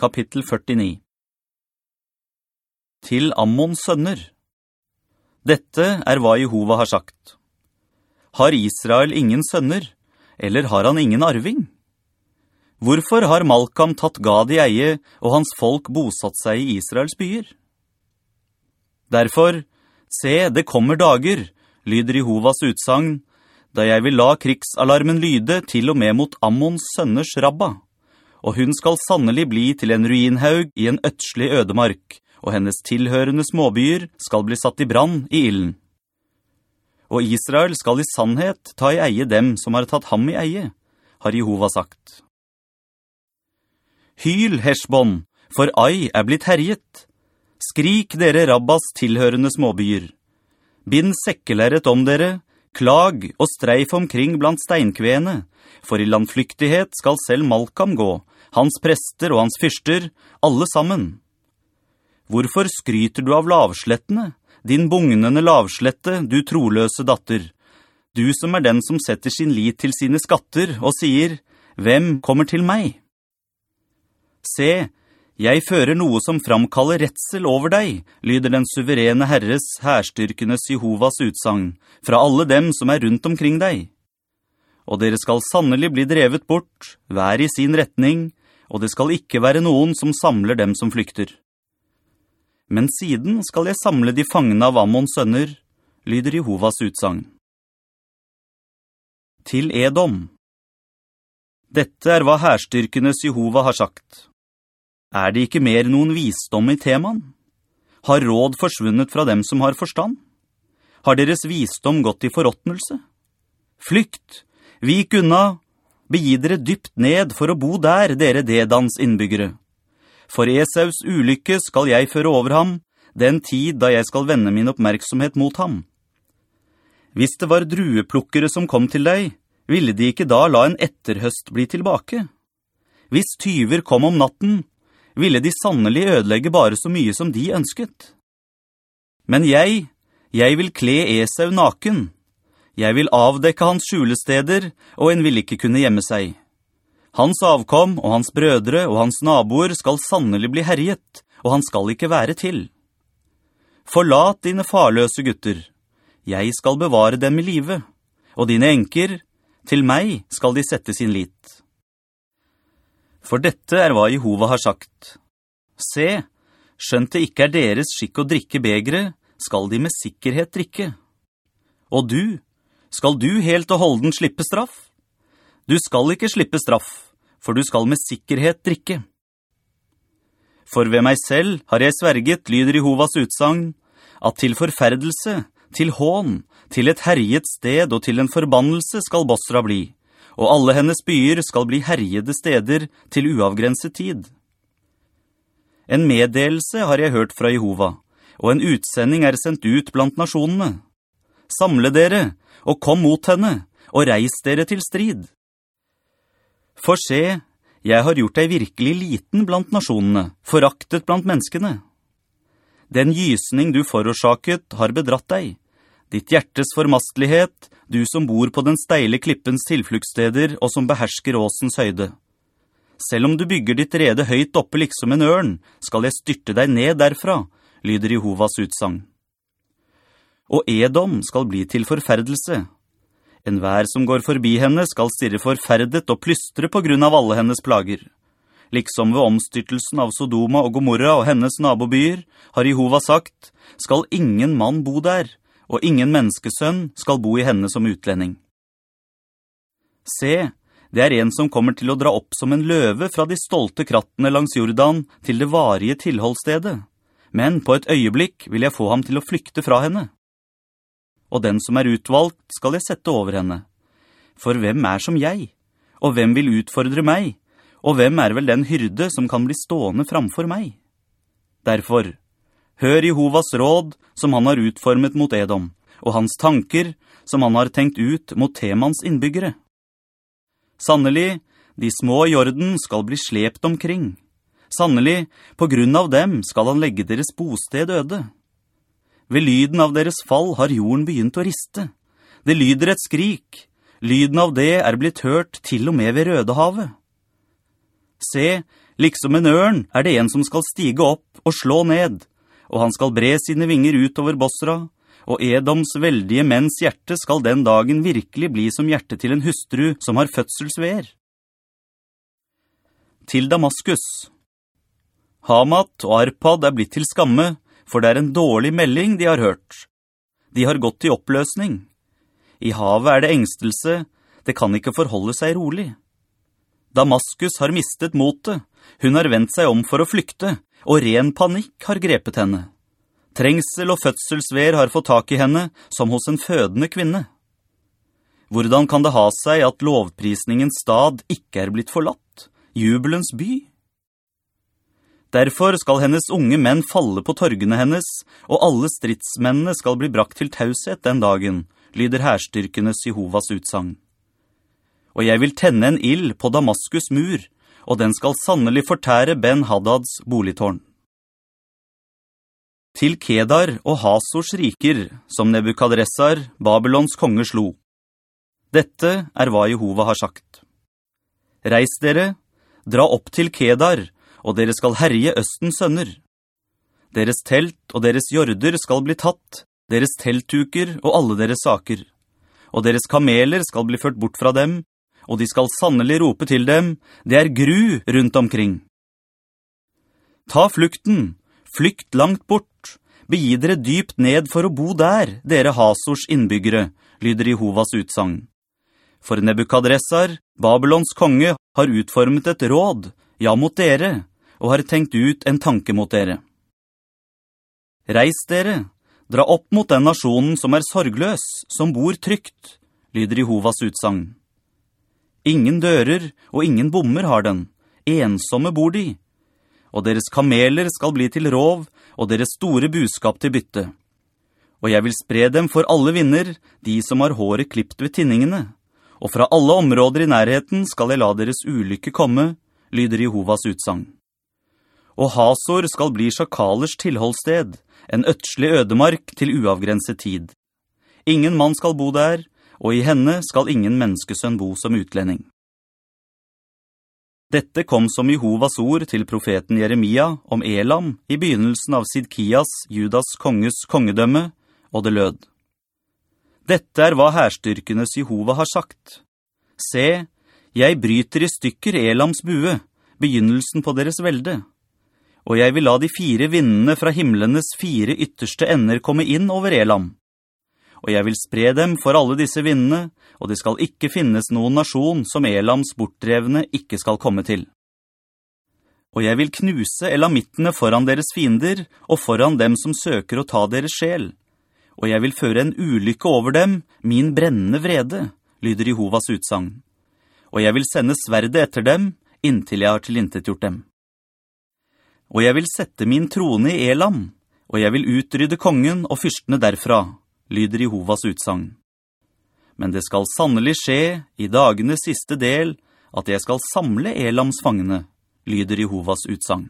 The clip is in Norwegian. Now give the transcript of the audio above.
kapittel 49 Til Ammons sønner Dette er hva Jehova har sagt. Har Israel ingen sønner, eller har han ingen arving? Hvorfor har Malkam tatt Gad i eie, og hans folk bosatt seg i Israels byer? Derfor, se, det kommer dager, lyder Jehovas utsagn, da jeg vil la krigsalarmen lyde til og med mot Ammons sønners rabba, og hun skal sannelig bli til en ruinhaug i en øtslig ødemark, og hennes tilhørende småbyer skal bli satt i brann i illen. Og Israel skal i sannhet ta i eie dem som har tatt ham i eie, har Jehova sagt. Hyl, Heshbon, for Ai er blitt herjet. Skrik dere Rabbas tilhørende småbyer. Bind sekkelæret om dere, klag og streif omkring blant steinkvene, for i landflyktighet skal selv Malkam gå, hans prester og hans fyrster, alle sammen.» Hvorfor skryter du av lavslettene, din bungnende lavslette, du troløse datter? Du som er den som setter sin lit til sine skatter og sier, «Hvem kommer til meg?» Se, jeg fører noe som framkaller retsel over deg, lyder den suverene Herres, herstyrkenes Jehovas utsang, fra alle dem som er rundt omkring deg. Og dere skal sannelig bli drevet bort, hver i sin retning, og det skal ikke være noen som samler dem som flykter. Men siden skal jeg samle de fangene av Ammons sønner, lyder Jehovas utsang. Til Edom. Dette er hva herstyrkenes Jehova har sagt. Er det ikke mer noen visdom i temaen? Har råd forsvunnet fra dem som har forstand? Har deres visdom gått i foråttnelse? Flykt, vik unna, begi dere dypt ned for å bo der, dere dedans innbyggere. For Esaus ulykke skal jeg føre over ham, den tid da jeg skal vende min oppmerksomhet mot ham. Hvis det var drueplukkere som kom til deg, ville de ikke da la en etterhøst bli tilbake? Hvis tyver kom om natten, ville de sannelig ødelegge bare så mye som de ønsket. Men jeg, jeg vil kle Esau naken. Jeg vil avdekke hans skjulesteder, og en vil ikke kunne gjemme seg. Hans avkom og hans brødre og hans naboer skal sannelig bli herjet, og han skal ikke være til. Forlat dine farløse gutter. Jeg skal bevare dem i live, og dine enker, til meg skal de sette sin lit. For dette er hva Jehova har sagt. Se, skjønt det ikke er deres skikk å drikke begre, skal de med sikkerhet drikke. Og du, skal du helt og holden slippe straff? Du skal ikke slippe straff, for du skal med sikkerhet drikke. For ved meg selv har jeg sverget, lyder Jehovas utsagn, at til forferdelse, til hån, til et herjet sted og til en forbannelse skal Bosra bli, og alle hennes byer skal bli herjede steder til uavgrenset tid. En meddelelse har jeg hørt fra Jehova, og en utsending er sendt ut blant nasjonene. Samle dere, og kom mot henne, og reis dere til strid. For se, jeg har gjort deg virkelig liten blant nasjonene, foraktet blant menneskene. Den gysning du forårsaket har bedratt deg. Ditt hjertes formastlighet, du som bor på den steile klippens tilfluktssteder og som behersker åsens høyde. Selv om du bygger ditt rede høyt oppe liksom en ørn, skal jeg styrte deg ned derfra, lyder Jehovas utsang. Og Edom skal bli til forferdelse, en vær som går forbi henne skal stirre forferdet og plystre på grunn av alle hennes plager. Liksom ved omstyrtelsen av Sodoma og Gomorra og hennes nabobyer, har Jehova sagt, skal ingen mann bo der, og ingen menneskesønn skal bo i henne som utlending. Se, det er en som kommer til å dra opp som en løve fra de stolte krattene langs Jordan til det varige tilholdsstedet, men på et øyeblikk vil jeg få ham til å flykte fra henne og den som er utvalgt skal jeg sette over henne. For hvem er som jeg? Og hvem vil utfordre meg? Og hvem er vel den hyrde som kan bli stående framfor meg? Derfor, hør Jehovas råd som han har utformet mot Edom, og hans tanker som han har tenkt ut mot temans innbyggere. Sannelig, de små i jorden skal bli slept omkring. Sannelig, på grunn av dem skal han legge deres bosted øde. Ved lyden av deres fall har jorden begynt å riste. Det lyder et skrik. Lyden av det er blitt hørt til og med ved Rødehavet. Se, Liksom en ørn er det en som skal stige opp og slå ned, og han skal bre sine vinger ut over Bosra, og Edoms veldige menns hjerte skal den dagen virkelig bli som hjerte til en hustru som har fødselsveer. Til Damaskus Hamat og Arpad er blitt til skamme, for det er en dårlig melding de har hørt. De har gått i oppløsning. I havet er det engstelse, det kan ikke forholde seg rolig. Damaskus har mistet motet, hun har vendt seg om for å flykte, og ren panikk har grepet henne. Trengsel og fødselsver har fått tak i henne, som hos en fødende kvinne. Hvordan kan det ha seg at lovprisningens stad ikke er blitt forlatt, jubelens by? Derfor skal hennes unge menn falle på torgene hennes, og alle stridsmennene skal bli brakt til tauset den dagen, lyder herstyrkenes Jehovas utsang. Og jeg vil tenne en ild på Damaskus mur, og den skal sannelig fortære Ben Haddads boligtårn. Til Kedar og Hasors riker, som Nebukadressar, Babylons konge slo. Dette er hva Jehova har sagt. Reis dere, dra opp til Kedar, og dere skal herje Østens sønner. Deres telt og deres jorder skal bli tatt, deres teltuker og alle deres saker. Og deres kameler skal bli ført bort fra dem, og de skal sannelig rope til dem, det er gru rundt omkring. Ta flukten, flykt langt bort, begi dere dypt ned for å bo der, dere Hasors innbyggere, lyder Jehovas utsang. For Nebukadressar, Babylons konge, har utformet et råd, ja mot dere, og har tenkt ut en tanke mot dere. Reis dere, dra opp mot den nasjonen som er sorgløs, som bor trygt, lyder Jehovas utsang. Ingen dører og ingen bommer har den, ensomme bor de, og deres kameler skal bli til rov, og deres store buskap til bytte. Og jeg vil spre dem for alle vinner, de som har håret klippt ved tinningene, og fra alle områder i nærheten skal jeg la deres ulykke komme, lyder Jehovas utsang og Hasor skal bli sjakalers tilholdssted, en øtslig ødemark til uavgrenset tid. Ingen mann skal bo der, og i henne skal ingen menneskesønn bo som utlending. Dette kom som Jehovas ord til profeten Jeremia om Elam i begynnelsen av Sidkias, Judas konges kongedømme, og det lød. Dette er hva herstyrkenes Jehova har sagt. Se, jeg bryter i stykker Elams bue, begynnelsen på deres velde og jeg vil la de fire vindene fra himlenes fire ytterste ender komme inn over Elam. Og jeg vil spre dem for alle disse vindene, og det skal ikke finnes noen nasjon som Elams bortdrevne ikke skal komme til. Og jeg vil knuse elamittene foran deres fiender, og foran dem som søker å ta deres sjel. Og jeg vil føre en ulykke over dem, min brennende vrede, lyder Jehovas utsang. Og jeg vil sende sverde etter dem, inntil jeg har tilintetgjort dem. Og jeg vil sette min trone i Elam, og jeg vil utrydde kongen og fyrstene derfra, lyder Jehovas utsang. Men det skal sannelig skje i dagenes siste del at jeg skal samle Elams fangene, lyder Jehovas utsang.